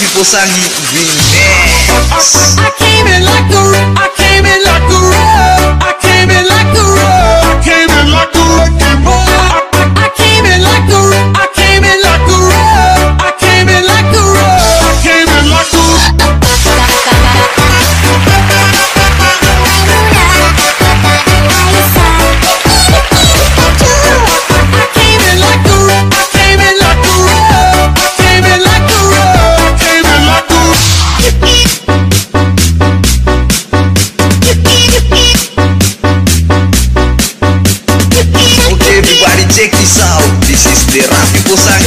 people sang remix. I, I, I came in like a Jequissal, desesperado e por sair.